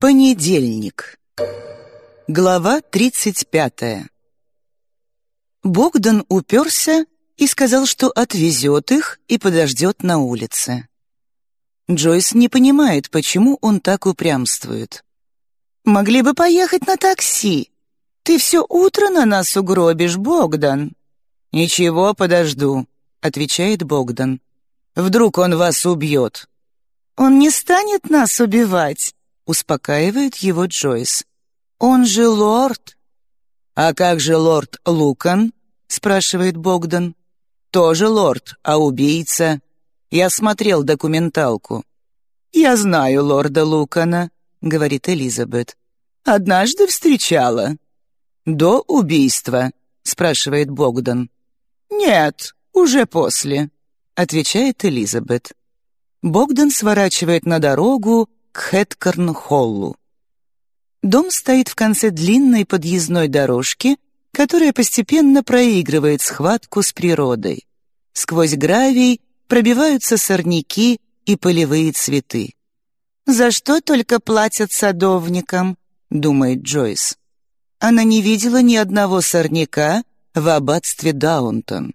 Понедельник. Глава 35. Богдан уперся и сказал, что отвезет их и подождет на улице. Джойс не понимает, почему он так упрямствует. «Могли бы поехать на такси. Ты все утро на нас угробишь, Богдан». «Ничего, подожду», — отвечает Богдан. «Вдруг он вас убьет?» «Он не станет нас убивать», Успокаивает его Джойс. «Он же лорд!» «А как же лорд Лукан?» спрашивает Богдан. «Тоже лорд, а убийца. Я смотрел документалку». «Я знаю лорда Лукана», — говорит Элизабет. «Однажды встречала». «До убийства?» — спрашивает Богдан. «Нет, уже после», — отвечает Элизабет. Богдан сворачивает на дорогу, к Хэткорн-Холлу. Дом стоит в конце длинной подъездной дорожки, которая постепенно проигрывает схватку с природой. Сквозь гравий пробиваются сорняки и полевые цветы. «За что только платят садовникам?» — думает Джойс. Она не видела ни одного сорняка в аббатстве Даунтон.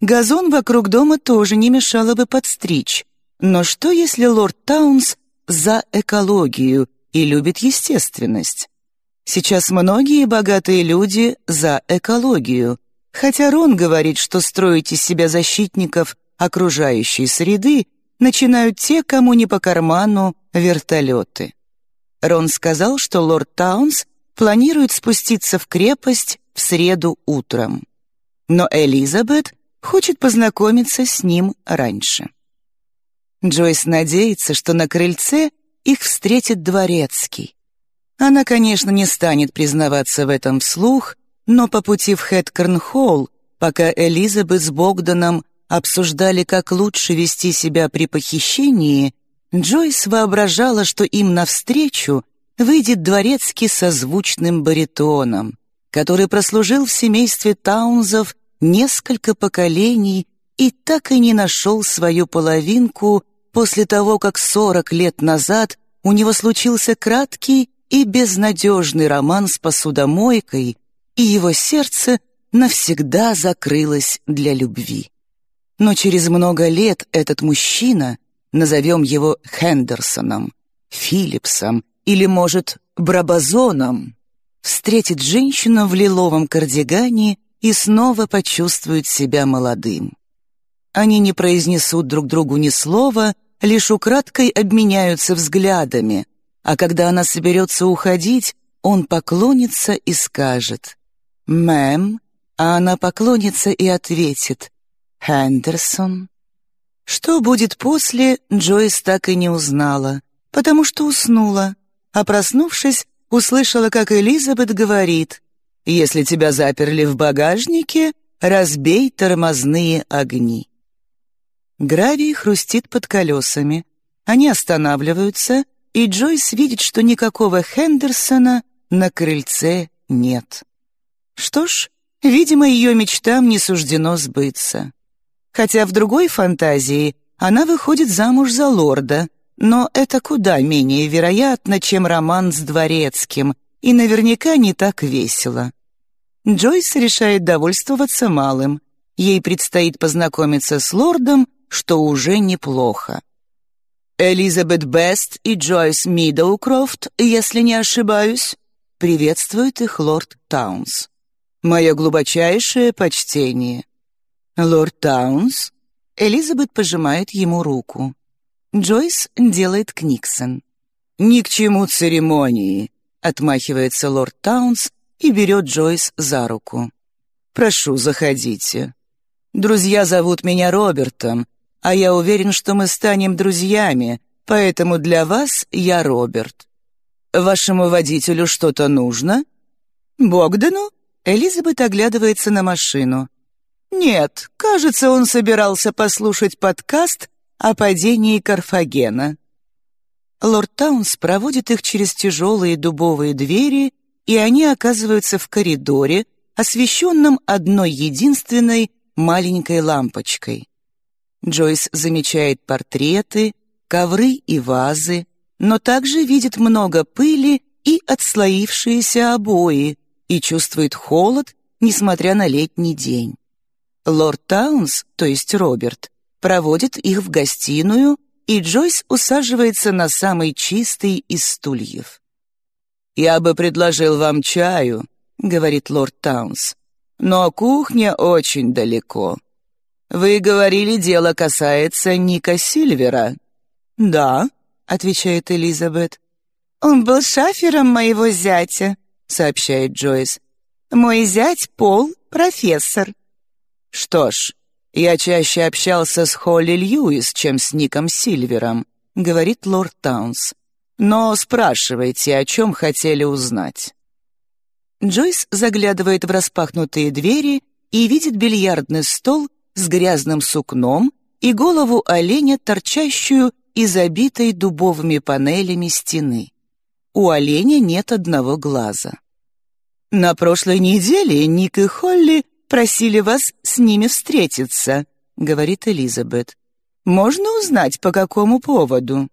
Газон вокруг дома тоже не мешало бы подстричь. Но что, если лорд Таунс за экологию и любит естественность. Сейчас многие богатые люди за экологию, хотя Рон говорит, что строить из себя защитников окружающей среды начинают те, кому не по карману вертолеты. Рон сказал, что лорд Таунс планирует спуститься в крепость в среду утром. Но Элизабет хочет познакомиться с ним раньше. Джойс надеется, что на крыльце их встретит дворецкий. Она, конечно, не станет признаваться в этом вслух, но по пути в Хэткорн-Холл, пока Элизабет с Богданом обсуждали, как лучше вести себя при похищении, Джойс воображала, что им навстречу выйдет дворецкий со звучным баритоном, который прослужил в семействе Таунзов несколько поколений и так и не нашел свою половинку после того, как сорок лет назад у него случился краткий и безнадежный роман с посудомойкой, и его сердце навсегда закрылось для любви. Но через много лет этот мужчина, назовем его Хендерсоном, Филлипсом или, может, Брабазоном, встретит женщину в лиловом кардигане и снова почувствует себя молодым. Они не произнесут друг другу ни слова, лишь украдкой обменяются взглядами, а когда она соберется уходить, он поклонится и скажет «Мэм», а она поклонится и ответит «Хендерсон». Что будет после, Джойс так и не узнала, потому что уснула, а проснувшись, услышала, как Элизабет говорит «Если тебя заперли в багажнике, разбей тормозные огни». Гравий хрустит под колесами. Они останавливаются, и Джойс видит, что никакого Хендерсона на крыльце нет. Что ж, видимо, ее мечтам не суждено сбыться. Хотя в другой фантазии она выходит замуж за лорда, но это куда менее вероятно, чем роман с дворецким, и наверняка не так весело. Джойс решает довольствоваться малым. Ей предстоит познакомиться с лордом что уже неплохо. Элизабет Бест и Джойс Мидоукрофт, если не ошибаюсь, приветствует их лорд Таунс. Мое глубочайшее почтение. Лорд Таунс? Элизабет пожимает ему руку. Джойс делает книксон. «Ни к чему церемонии», — отмахивается лорд Таунс и берет Джойс за руку. «Прошу, заходите. Друзья зовут меня Робертом, а я уверен, что мы станем друзьями, поэтому для вас я Роберт. Вашему водителю что-то нужно?» «Богдану?» Элизабет оглядывается на машину. «Нет, кажется, он собирался послушать подкаст о падении Карфагена». Лорд Таунс проводит их через тяжелые дубовые двери, и они оказываются в коридоре, освещенном одной единственной маленькой лампочкой. Джойс замечает портреты, ковры и вазы, но также видит много пыли и отслоившиеся обои и чувствует холод, несмотря на летний день. Лорд Таунс, то есть Роберт, проводит их в гостиную, и Джойс усаживается на самый чистый из стульев. «Я бы предложил вам чаю», — говорит лорд Таунс, «но кухня очень далеко. Вы говорили, дело касается Ника Сильвера». «Да», — отвечает Элизабет. «Он был шафером моего зятя», — сообщает Джойс. «Мой зять Пол — профессор». «Что ж, я чаще общался с Холли Льюис, чем с Ником Сильвером», — говорит лорд Таунс. «Но спрашивайте, о чем хотели узнать». Джойс заглядывает в распахнутые двери и видит бильярдный стол с грязным сукном и голову оленя, торчащую из обитой дубовыми панелями стены. У оленя нет одного глаза. На прошлой неделе Ник и Холли просили вас с ними встретиться», — говорит Элизабет. «Можно узнать, по какому поводу?»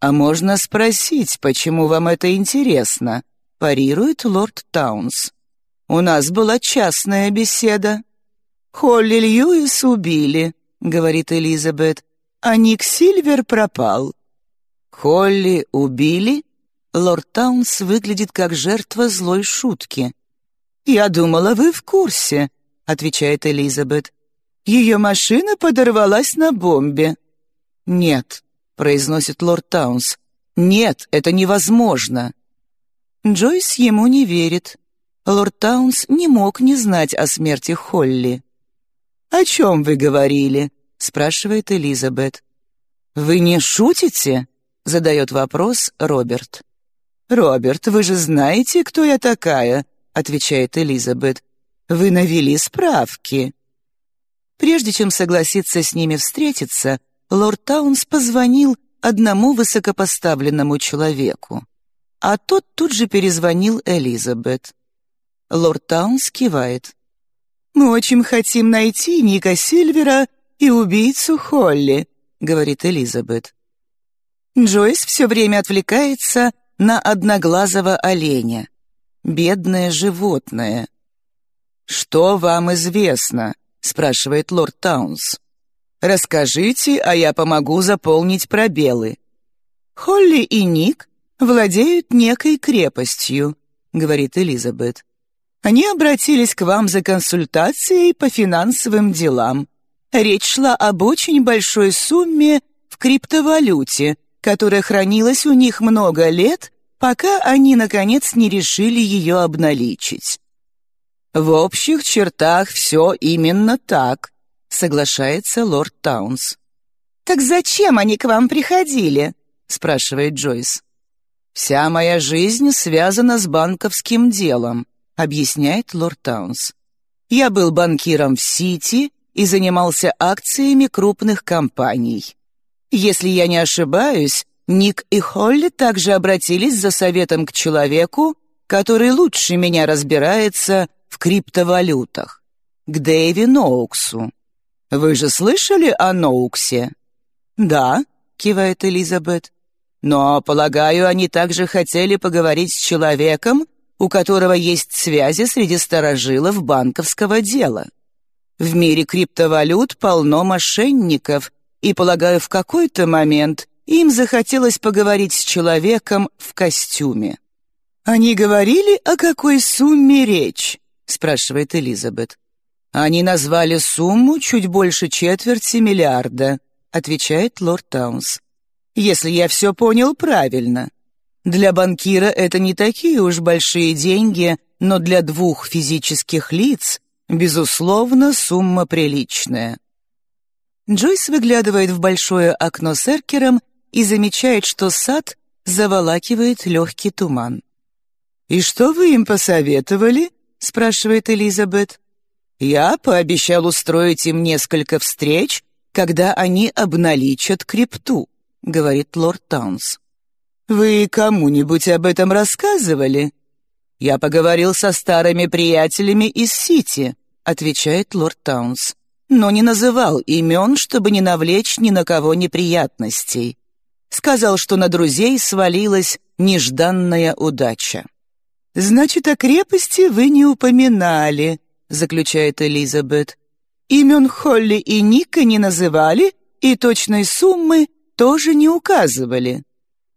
«А можно спросить, почему вам это интересно», — парирует лорд Таунс. «У нас была частная беседа». «Холли Льюис убили», — говорит Элизабет, «а Ник Сильвер пропал». «Холли убили?» Лорд Таунс выглядит как жертва злой шутки. «Я думала, вы в курсе», — отвечает Элизабет. «Ее машина подорвалась на бомбе». «Нет», — произносит лорд Таунс. «Нет, это невозможно». Джойс ему не верит. Лорд Таунс не мог не знать о смерти Холли. «О чем вы говорили?» — спрашивает Элизабет. «Вы не шутите?» — задает вопрос Роберт. «Роберт, вы же знаете, кто я такая?» — отвечает Элизабет. Вы навели справки». Прежде чем согласиться с ними встретиться, лорд Таунс позвонил одному высокопоставленному человеку. А тот тут же перезвонил Элизабет. Лорд Таунс кивает. «Мы очень хотим найти Ника Сильвера и убийцу Холли», — говорит Элизабет. Джойс все время отвлекается на одноглазого оленя. Бедное животное. «Что вам известно?» — спрашивает лорд Таунс. «Расскажите, а я помогу заполнить пробелы». «Холли и Ник владеют некой крепостью», — говорит Элизабет. «Они обратились к вам за консультацией по финансовым делам. Речь шла об очень большой сумме в криптовалюте, которая хранилась у них много лет, пока они, наконец, не решили ее обналичить. «В общих чертах все именно так», — соглашается лорд Таунс. «Так зачем они к вам приходили?» — спрашивает Джойс. «Вся моя жизнь связана с банковским делом», — объясняет лорд Таунс. «Я был банкиром в Сити и занимался акциями крупных компаний. Если я не ошибаюсь, Ник и Холли также обратились за советом к человеку, который лучше меня разбирается в криптовалютах, к Дэйви Ноуксу. Вы же слышали о Ноуксе?» «Да», — кивает Элизабет. «Но, полагаю, они также хотели поговорить с человеком, у которого есть связи среди старожилов банковского дела. В мире криптовалют полно мошенников, и, полагаю, в какой-то момент им захотелось поговорить с человеком в костюме. Они говорили, о какой сумме речь спрашивает Элизабет. Они назвали сумму чуть больше четверти миллиарда, отвечает лорд Таунс. Если я все понял правильно. Для банкира это не такие уж большие деньги, но для двух физических лиц, безусловно, сумма приличная. Джойс выглядывает в большое окно с эркером и замечает, что сад заволакивает легкий туман. «И что вы им посоветовали?» — спрашивает Элизабет. «Я пообещал устроить им несколько встреч, когда они обналичат крипту», — говорит лорд Таунс. «Вы кому-нибудь об этом рассказывали?» «Я поговорил со старыми приятелями из Сити», — отвечает лорд Таунс, «но не называл имен, чтобы не навлечь ни на кого неприятностей. Сказал, что на друзей свалилась нежданная удача. «Значит, о крепости вы не упоминали», — заключает Элизабет. «Имен Холли и Ника не называли, и точной суммы тоже не указывали».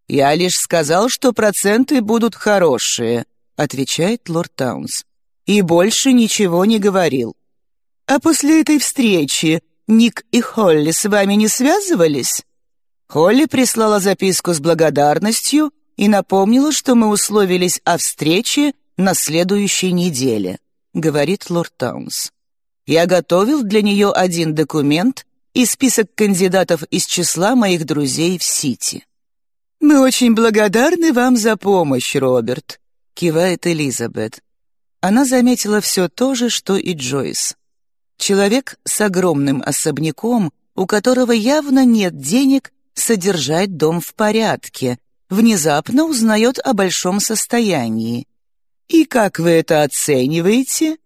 «Я лишь сказал, что проценты будут хорошие», — отвечает лорд Таунс. «И больше ничего не говорил». «А после этой встречи Ник и Холли с вами не связывались?» Холли прислала записку с благодарностью и напомнила, что мы условились о встрече на следующей неделе, говорит лорд Таунс. Я готовил для нее один документ и список кандидатов из числа моих друзей в Сити. «Мы очень благодарны вам за помощь, Роберт», — кивает Элизабет. Она заметила все то же, что и Джойс. Человек с огромным особняком, у которого явно нет денег содержать дом в порядке, внезапно узнает о большом состоянии. И как вы это оцениваете?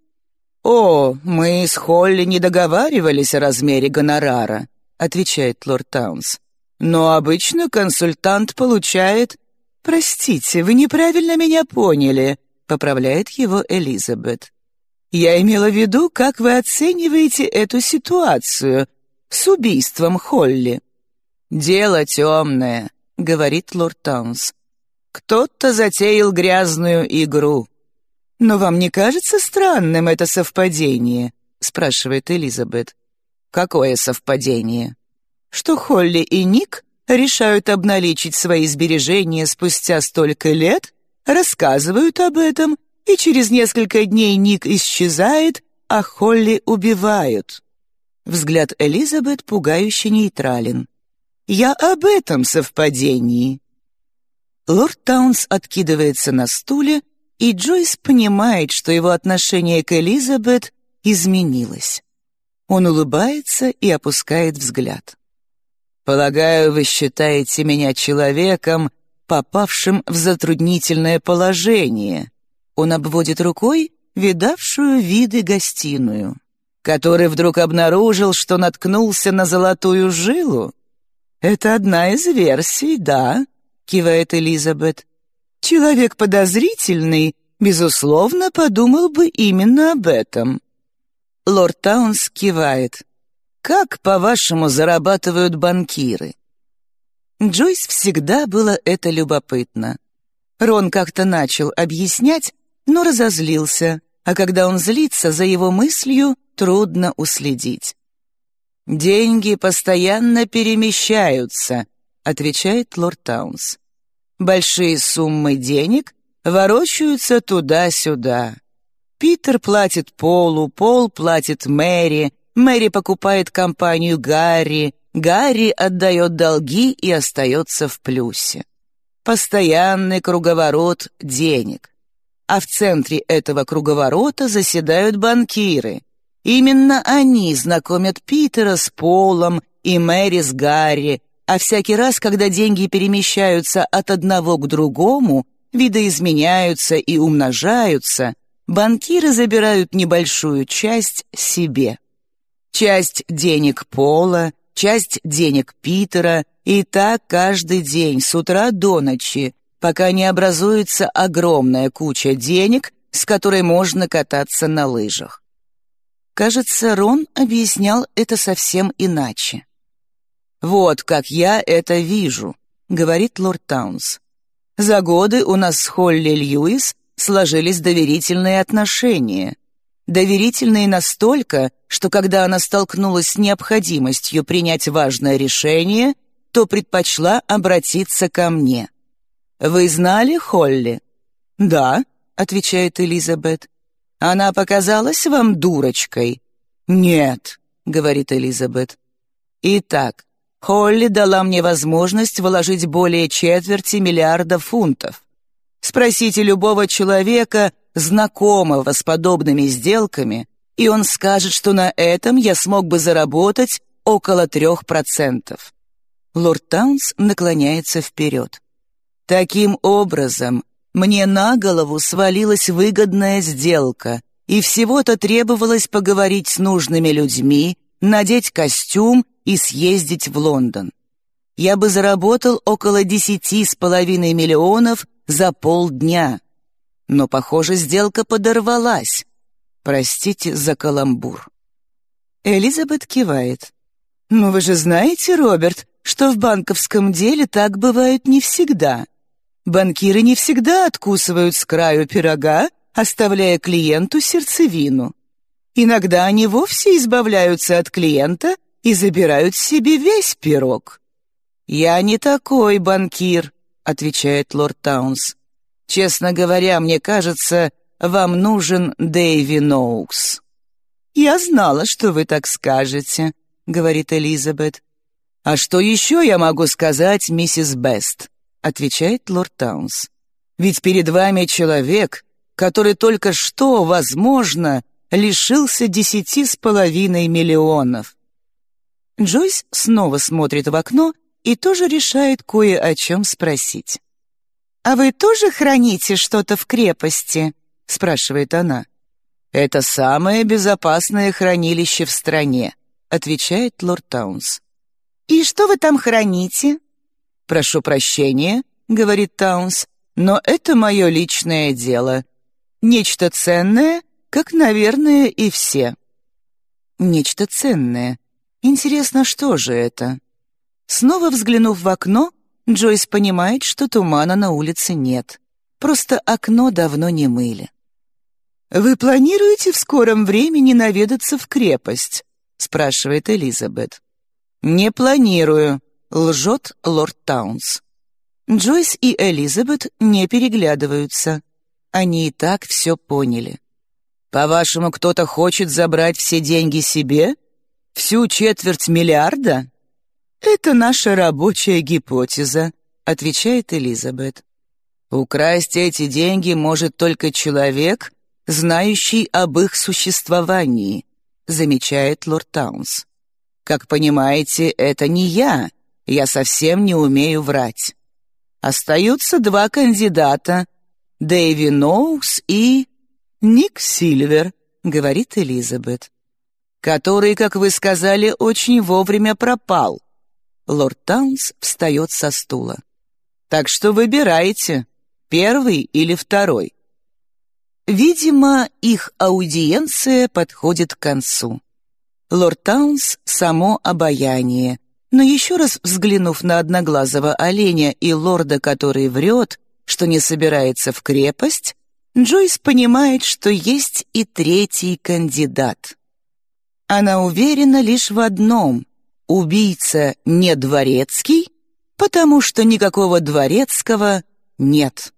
«О, мы с Холли не договаривались о размере гонорара», отвечает лорд Таунс. «Но обычно консультант получает...» «Простите, вы неправильно меня поняли», поправляет его Элизабет. «Я имела в виду, как вы оцениваете эту ситуацию с убийством Холли». «Дело темное», — говорит лорд Таунс. «Кто-то затеял грязную игру». «Но вам не кажется странным это совпадение?» — спрашивает Элизабет. «Какое совпадение?» «Что Холли и Ник решают обналичить свои сбережения спустя столько лет, рассказывают об этом, и через несколько дней Ник исчезает, а Холли убивают». Взгляд Элизабет пугающе нейтрален. Я об этом совпадении». Лорд Таунс откидывается на стуле, и Джойс понимает, что его отношение к Элизабет изменилось. Он улыбается и опускает взгляд. «Полагаю, вы считаете меня человеком, попавшим в затруднительное положение». Он обводит рукой видавшую виды гостиную, который вдруг обнаружил, что наткнулся на золотую жилу «Это одна из версий, да», — кивает Элизабет. «Человек подозрительный, безусловно, подумал бы именно об этом». Лорд Таунс кивает. «Как, по-вашему, зарабатывают банкиры?» Джойс всегда было это любопытно. Рон как-то начал объяснять, но разозлился, а когда он злится, за его мыслью трудно уследить. «Деньги постоянно перемещаются», — отвечает лорд Таунс. «Большие суммы денег ворочаются туда-сюда. Питер платит Полу, Пол платит Мэри, Мэри покупает компанию Гарри, Гарри отдает долги и остается в плюсе. Постоянный круговорот денег. А в центре этого круговорота заседают банкиры — Именно они знакомят Питера с Полом и Мэри с Гарри, а всякий раз, когда деньги перемещаются от одного к другому, видоизменяются и умножаются, банкиры забирают небольшую часть себе. Часть денег Пола, часть денег Питера, и так каждый день с утра до ночи, пока не образуется огромная куча денег, с которой можно кататься на лыжах. Кажется, Рон объяснял это совсем иначе. «Вот как я это вижу», — говорит лорд Таунс. «За годы у нас с Холли Льюис сложились доверительные отношения. Доверительные настолько, что когда она столкнулась с необходимостью принять важное решение, то предпочла обратиться ко мне. «Вы знали Холли?» «Да», — отвечает Элизабет. Она показалась вам дурочкой?» «Нет», — говорит Элизабет. «Итак, Холли дала мне возможность вложить более четверти миллиарда фунтов. Спросите любого человека, знакомого с подобными сделками, и он скажет, что на этом я смог бы заработать около трех процентов». Лорд Таунс наклоняется вперед. Таким образом, мне на голову свалилась выгодная сделка, и всего-то требовалось поговорить с нужными людьми, надеть костюм и съездить в Лондон. я бы заработал около десяти с половиной миллионов за полдня. Но, похоже, сделка подорвалась. Простите за каламбур. Элизабет кивает. «Ну вы же знаете, Роберт, что в банковском деле так бывает не всегда. Банкиры не всегда откусывают с краю пирога, оставляя клиенту сердцевину. Иногда они вовсе избавляются от клиента и забирают себе весь пирог. «Я не такой банкир», — отвечает лорд Таунс. «Честно говоря, мне кажется, вам нужен Дэйви Ноукс». «Я знала, что вы так скажете», — говорит Элизабет. «А что еще я могу сказать, миссис Бест?» — отвечает лорд Таунс. «Ведь перед вами человек, который только что, возможно, лишился десяти с половиной миллионов». Джойс снова смотрит в окно и тоже решает кое о чем спросить. «А вы тоже храните что-то в крепости?» — спрашивает она. «Это самое безопасное хранилище в стране», — отвечает лорд Таунс. «И что вы там храните?» «Прошу прощения», — говорит Таунс, «но это мое личное дело. Нечто ценное, как, наверное, и все». «Нечто ценное. Интересно, что же это?» Снова взглянув в окно, Джойс понимает, что тумана на улице нет. Просто окно давно не мыли. «Вы планируете в скором времени наведаться в крепость?» — спрашивает Элизабет. «Не планирую», — лжет лорд Таунс. Джойс и Элизабет не переглядываются. Они и так все поняли. «По-вашему, кто-то хочет забрать все деньги себе? Всю четверть миллиарда?» «Это наша рабочая гипотеза», — отвечает Элизабет. «Украсть эти деньги может только человек, знающий об их существовании», — замечает лорд Таунс. Как понимаете, это не я. Я совсем не умею врать. Остаются два кандидата — Дэйви Ноукс и Ник Сильвер, говорит Элизабет, который, как вы сказали, очень вовремя пропал. Лорд Таунс встает со стула. Так что выбирайте, первый или второй. Видимо, их аудиенция подходит к концу. Лорд Таунс — само обаяние. Но еще раз взглянув на одноглазого оленя и лорда, который врет, что не собирается в крепость, Джойс понимает, что есть и третий кандидат. Она уверена лишь в одном — убийца не дворецкий, потому что никакого дворецкого нет.